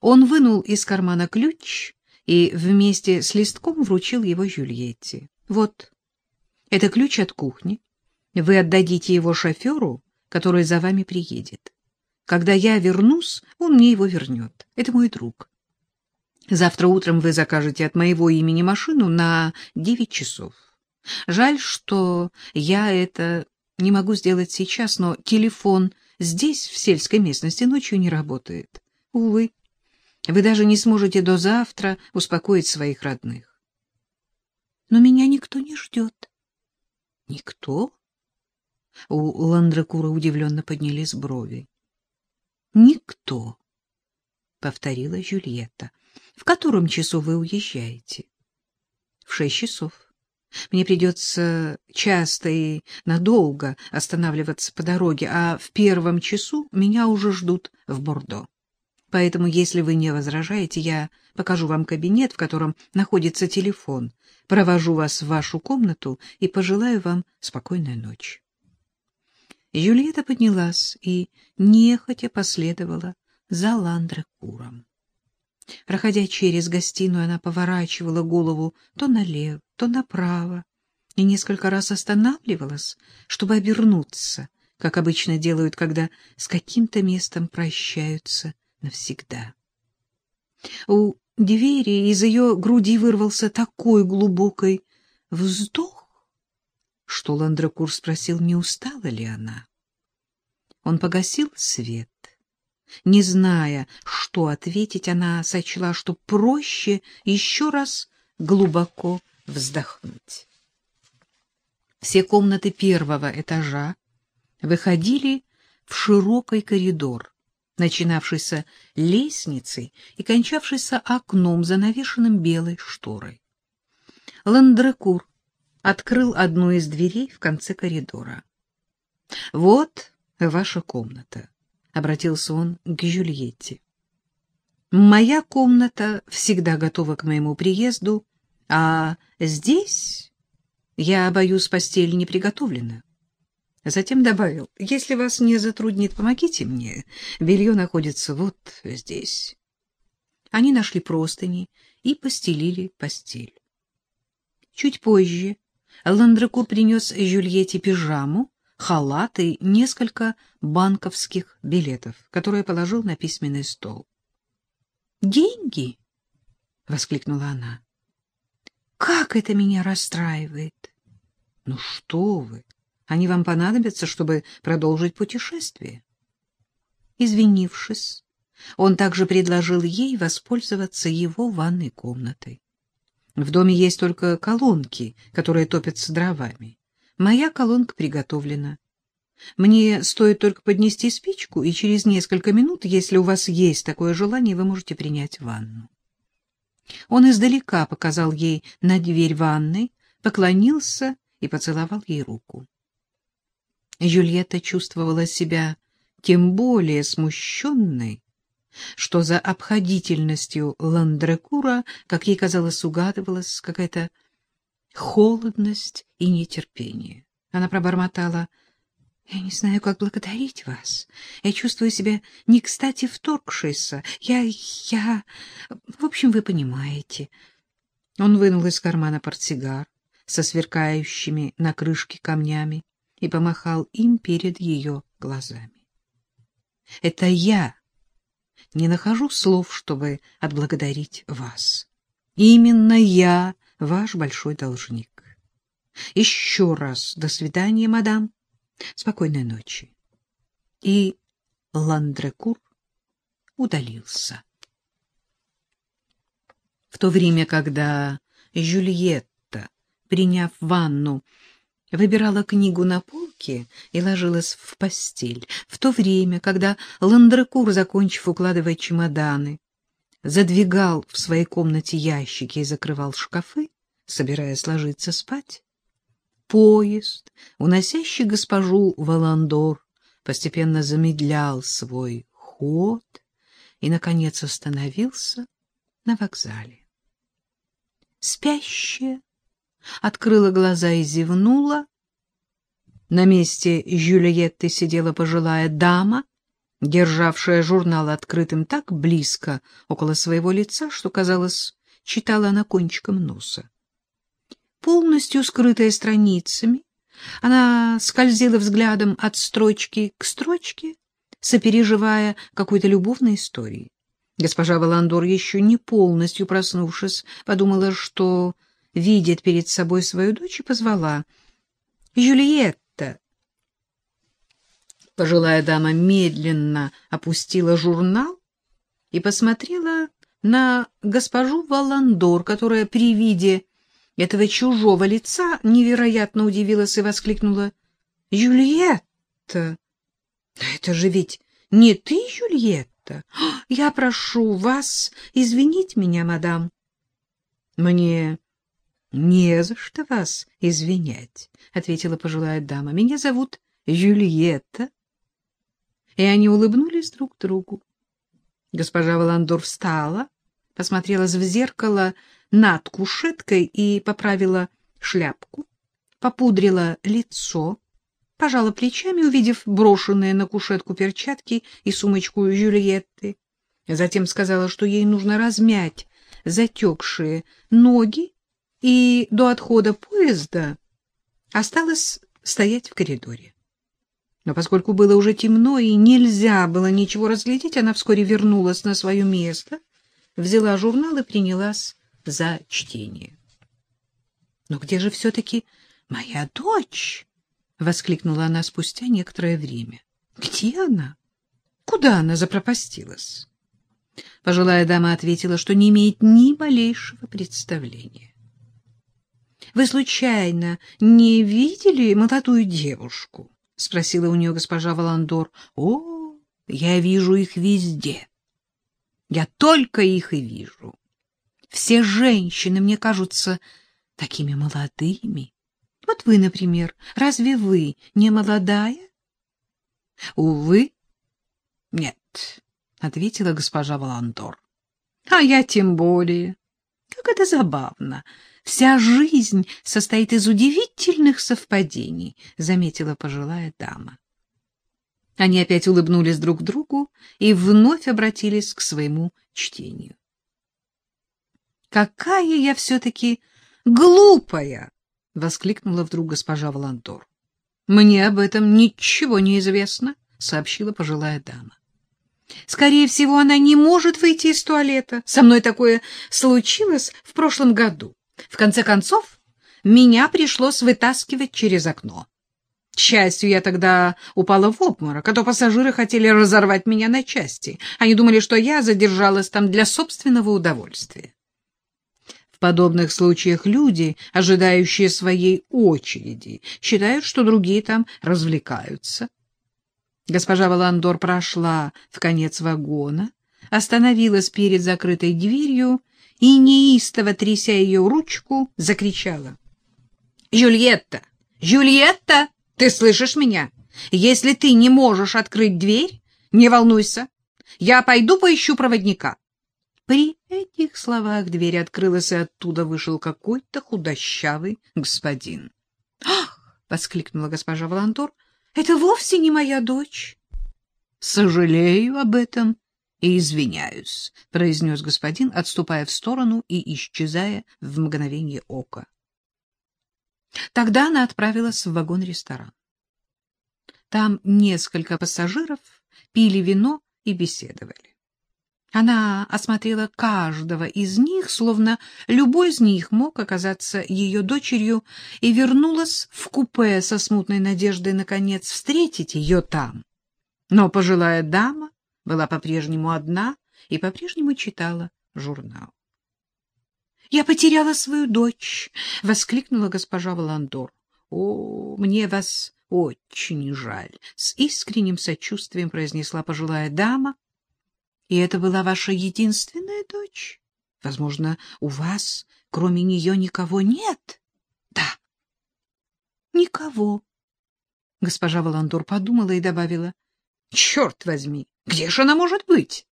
Он вынул из кармана ключ и вместе с листком вручил его Жюльетте. Вот, это ключ от кухни. Вы отдадите его шоферу, который за вами приедет. Когда я вернусь, он мне его вернет. Это мой друг. Завтра утром вы закажете от моего имени машину на девять часов. Жаль, что я это не могу сделать сейчас, но телефон здесь, в сельской местности, ночью не работает. Увы, вы даже не сможете до завтра успокоить своих родных. Но меня никто не ждет. Никто? У Ландракура удивленно поднялись брови. Никто, повторила Жюльетта. В котором часу вы уезжаете? В шесть часов. Мне придется часто и надолго останавливаться по дороге, а в первом часу меня уже ждут в Бордо. Поэтому, если вы не возражаете, я покажу вам кабинет, в котором находится телефон, провожу вас в вашу комнату и пожелаю вам спокойной ночи. Юлиета поднялась и нехотя последовала за Ландрекуром. Проходя через гостиную, она поворачивала голову то налево, то направо и несколько раз останавливалась, чтобы обернуться, как обычно делают, когда с каким-то местом прощаются навсегда. У двери из ее груди вырвался такой глубокий вздох, что Ландракур спросил, не устала ли она. Он погасил свет. Не зная, что ответить, она сочла, что проще еще раз глубоко вздохнуть. Все комнаты первого этажа выходили в широкий коридор, начинавшийся лестницей и кончавшийся окном, занавешенным белой шторой. Ландрекур открыл одну из дверей в конце коридора. — Вот ваша комната, — обратился он к Жюльетте. — Моя комната всегда готова к моему приезду, а здесь я, боюсь, постель не приготовлена. Затем добавил, если вас не затруднит, помогите мне. Белье находится вот здесь. Они нашли простыни и постелили постель. Чуть позже Ландрекур принес Жюльетте пижаму, халат и несколько банковских билетов, которые положил на письменный стол. «Деньги!» — воскликнула она. «Как это меня расстраивает!» «Ну что вы! Они вам понадобятся, чтобы продолжить путешествие. Извинившись, он также предложил ей воспользоваться его ванной комнатой. В доме есть только колонки, которые топятся дровами. Моя колонка приготовлена. Мне стоит только поднести спичку, и через несколько минут, если у вас есть такое желание, вы можете принять ванну. Он издалека показал ей на дверь ванной, поклонился и поцеловал ей руку. Юльетта чувствовала себя тем более смущенной, что за обходительностью Ландрекура, как ей казалось, угадывалась какая-то холодность и нетерпение. Она пробормотала, «Я не знаю, как благодарить вас. Я чувствую себя не кстати вторгшейся. Я... я... В общем, вы понимаете». Он вынул из кармана портсигар со сверкающими на крышке камнями и помахал им перед ее глазами. Это я не нахожу слов, чтобы отблагодарить вас. Именно я ваш большой должник. Еще раз до свидания, мадам. Спокойной ночи. И Ландрекур удалился. В то время, когда Жюльетта, приняв ванну, выбирала книгу на полке и ложилась в постель, в то время, когда Ландрекур, закончив укладывать чемоданы, задвигал в своей комнате ящики и закрывал шкафы, собираясь ложиться спать. Поезд, уносящий госпожу Валандор, постепенно замедлял свой ход и, наконец, остановился на вокзале. Спящая открыла глаза и зевнула. На месте Жюльетты сидела пожилая дама державшая журнал открытым так близко около своего лица, что, казалось, читала она кончиком носа. Полностью скрытая страницами, она скользила взглядом от строчки к строчке, сопереживая какой-то любовной истории. Госпожа Валандор, еще не полностью проснувшись, подумала, что видит перед собой свою дочь и позвала. — Жюльетта! Пожилая дама медленно опустила журнал и посмотрела на госпожу Валандор, которая при виде этого чужого лица невероятно удивилась и воскликнула. — Юльетта! Это же ведь не ты, Юльетта? Я прошу вас извинить меня, мадам. — Мне не за что вас извинять, — ответила пожилая дама. — Меня зовут Юльетта и они улыбнулись друг другу. Госпожа Валандор встала, посмотрела в зеркало над кушеткой и поправила шляпку, попудрила лицо, пожала плечами, увидев брошенные на кушетку перчатки и сумочку Жюльетты. Затем сказала, что ей нужно размять затекшие ноги, и до отхода поезда осталось стоять в коридоре. Но поскольку было уже темно и нельзя было ничего разглядеть, она вскоре вернулась на свое место, взяла журнал и принялась за чтение. — Но где же все-таки моя дочь? — воскликнула она спустя некоторое время. — Где она? Куда она запропастилась? Пожилая дама ответила, что не имеет ни малейшего представления. — Вы случайно не видели молодую девушку? — спросила у нее госпожа Валандор. — О, я вижу их везде. Я только их и вижу. Все женщины мне кажутся такими молодыми. Вот вы, например, разве вы не молодая? — Увы, нет, — ответила госпожа Валандор. — А я тем более. Как это забавно. Вся жизнь состоит из удивительных совпадений, заметила пожилая дама. Они опять улыбнулись друг другу и вновь обратились к своему чтению. Какая я все-таки глупая, воскликнула вдруг госпожа Волантор. Мне об этом ничего не известно, сообщила пожилая дама. Скорее всего, она не может выйти из туалета. Со мной такое случилось в прошлом году. В конце концов, меня пришлось вытаскивать через окно. К счастью, я тогда упала в обморок, а то пассажиры хотели разорвать меня на части. Они думали, что я задержалась там для собственного удовольствия. В подобных случаях люди, ожидающие своей очереди, считают, что другие там развлекаются. Госпожа Валандор прошла в конец вагона, остановилась перед закрытой дверью и, неистово тряся ее ручку, закричала. — Жюльетта! Жюльетта! Ты слышишь меня? Если ты не можешь открыть дверь, не волнуйся. Я пойду поищу проводника. При этих словах дверь открылась, и оттуда вышел какой-то худощавый господин. — Ах! — воскликнула госпожа Волантор. — Это вовсе не моя дочь. — Сожалею об этом и извиняюсь, — произнес господин, отступая в сторону и исчезая в мгновение ока. Тогда она отправилась в вагон-ресторан. Там несколько пассажиров пили вино и беседовали. Она осмотрела каждого из них, словно любой из них мог оказаться ее дочерью, и вернулась в купе со смутной надеждой, наконец, встретить ее там. Но пожилая дама была по-прежнему одна и по-прежнему читала журнал. — Я потеряла свою дочь! — воскликнула госпожа Валандор. — О, мне вас очень жаль! — с искренним сочувствием произнесла пожилая дама. — И это была ваша единственная дочь? Возможно, у вас, кроме нее, никого нет? — Да. — Никого. Госпожа Валандор подумала и добавила. — Черт возьми! Где же она может быть?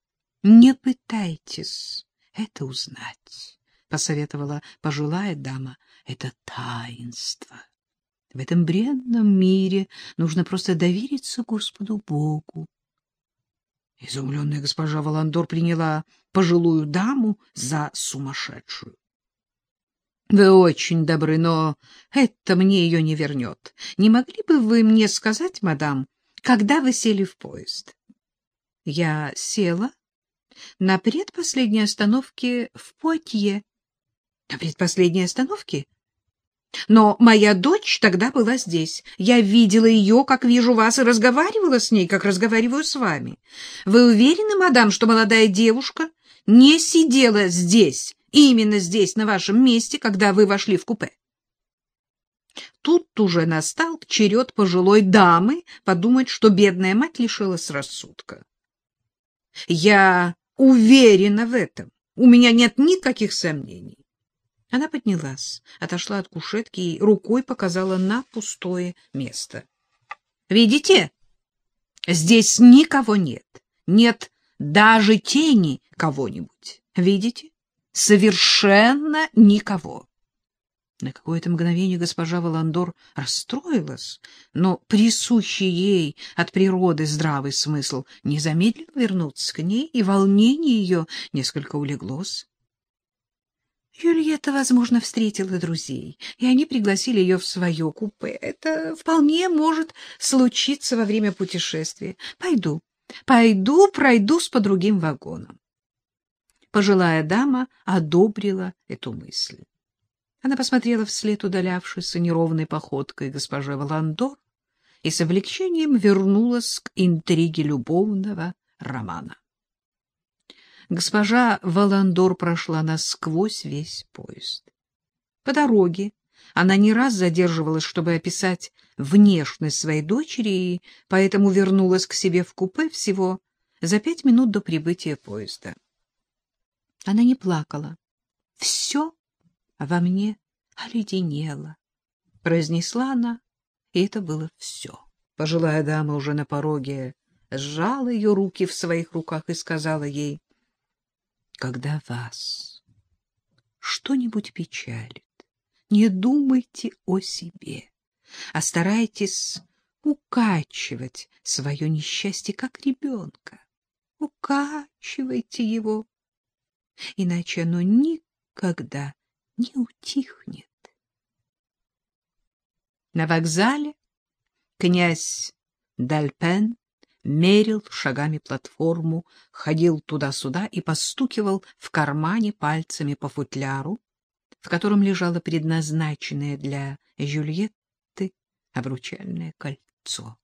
— Не пытайтесь это узнать, — посоветовала пожилая дама. — Это таинство. В этом бренном мире нужно просто довериться Господу Богу. Изумленная госпожа Валандор приняла пожилую даму за сумасшедшую. — Вы очень добры, но это мне ее не вернет. Не могли бы вы мне сказать, мадам, когда вы сели в поезд? Я села на предпоследней остановке в Пуатье. На предпоследней остановке? Но моя дочь тогда была здесь. Я видела ее, как вижу вас, и разговаривала с ней, как разговариваю с вами. Вы уверены, мадам, что молодая девушка не сидела здесь, именно здесь, на вашем месте, когда вы вошли в купе? Тут уже настал черед пожилой дамы подумать, что бедная мать лишилась рассудка. Я уверена в этом. У меня нет никаких сомнений. Она поднялась, отошла от кушетки и рукой показала на пустое место. — Видите? Здесь никого нет. Нет даже тени кого-нибудь. Видите? Совершенно никого. На какое-то мгновение госпожа Валандор расстроилась, но присущий ей от природы здравый смысл не замедлил вернуться к ней, и волнение ее несколько улеглось. Юльетта, возможно, встретила друзей, и они пригласили ее в свое купе. Это вполне может случиться во время путешествия. Пойду, пойду, пройдусь по другим вагонам. Пожилая дама одобрила эту мысль. Она посмотрела вслед удалявшейся неровной походкой госпожи Валандор и с облегчением вернулась к интриге любовного романа. Госпожа Валандор прошла насквозь весь поезд. По дороге она не раз задерживалась, чтобы описать внешность своей дочери, и поэтому вернулась к себе в купе всего за пять минут до прибытия поезда. Она не плакала. Все во мне оледенело, — произнесла она, и это было все. Пожилая дама уже на пороге сжала ее руки в своих руках и сказала ей, — Когда вас что-нибудь печалит, не думайте о себе, а старайтесь укачивать свое несчастье, как ребенка. Укачивайте его, иначе оно никогда не утихнет. На вокзале князь Дальпен мерил шагами платформу, ходил туда-сюда и постукивал в кармане пальцами по футляру, в котором лежало предназначенное для Жюльетты обручальное кольцо.